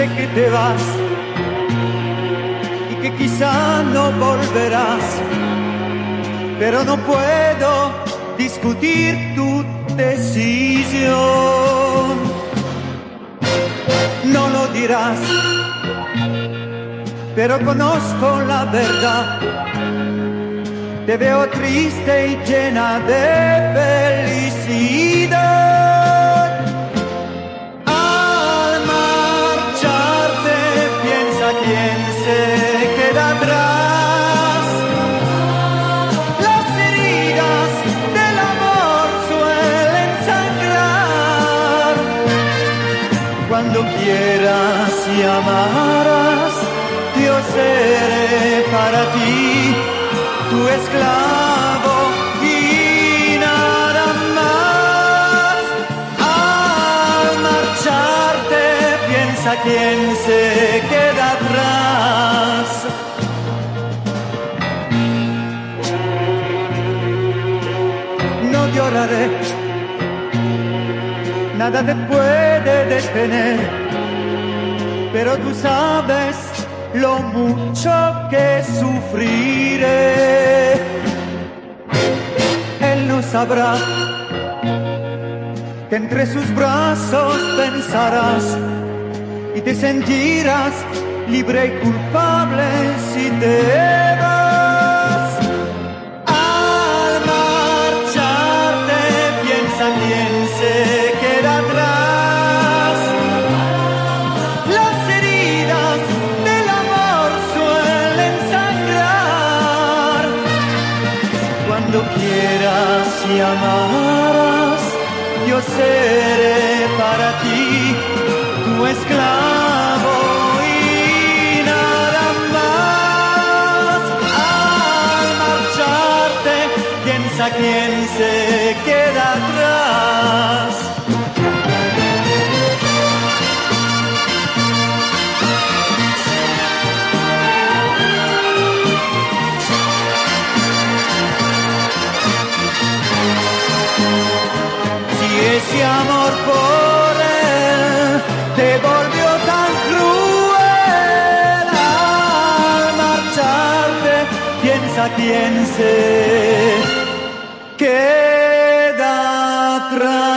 sé que te vas y que quizá no volverás, pero no puedo discutir tu decisión. No lo dirás, pero conozco la verdad. Te veo triste y llena de felicidad. Se queda atrás. Las heridas del amor suelen sangrar. Cuando quieras y amarás, yo seré para ti tu esclavo y nada más. Al marcharte piensa quién se queda lloraré, nada te puede detener, pero tú sabes lo mucho que sufriré. Él no sabrá que entre sus brazos pensarás y te sentirás libre y culpable quién se queda atrás. Las heridas del amor suelen sangrar. Cuando quieras y amarás, yo seré para ti tu esclavo y nada más. Al marcharte, piensa quién se queda volvió tan cruel al marcharte, piensa quién se queda atrás.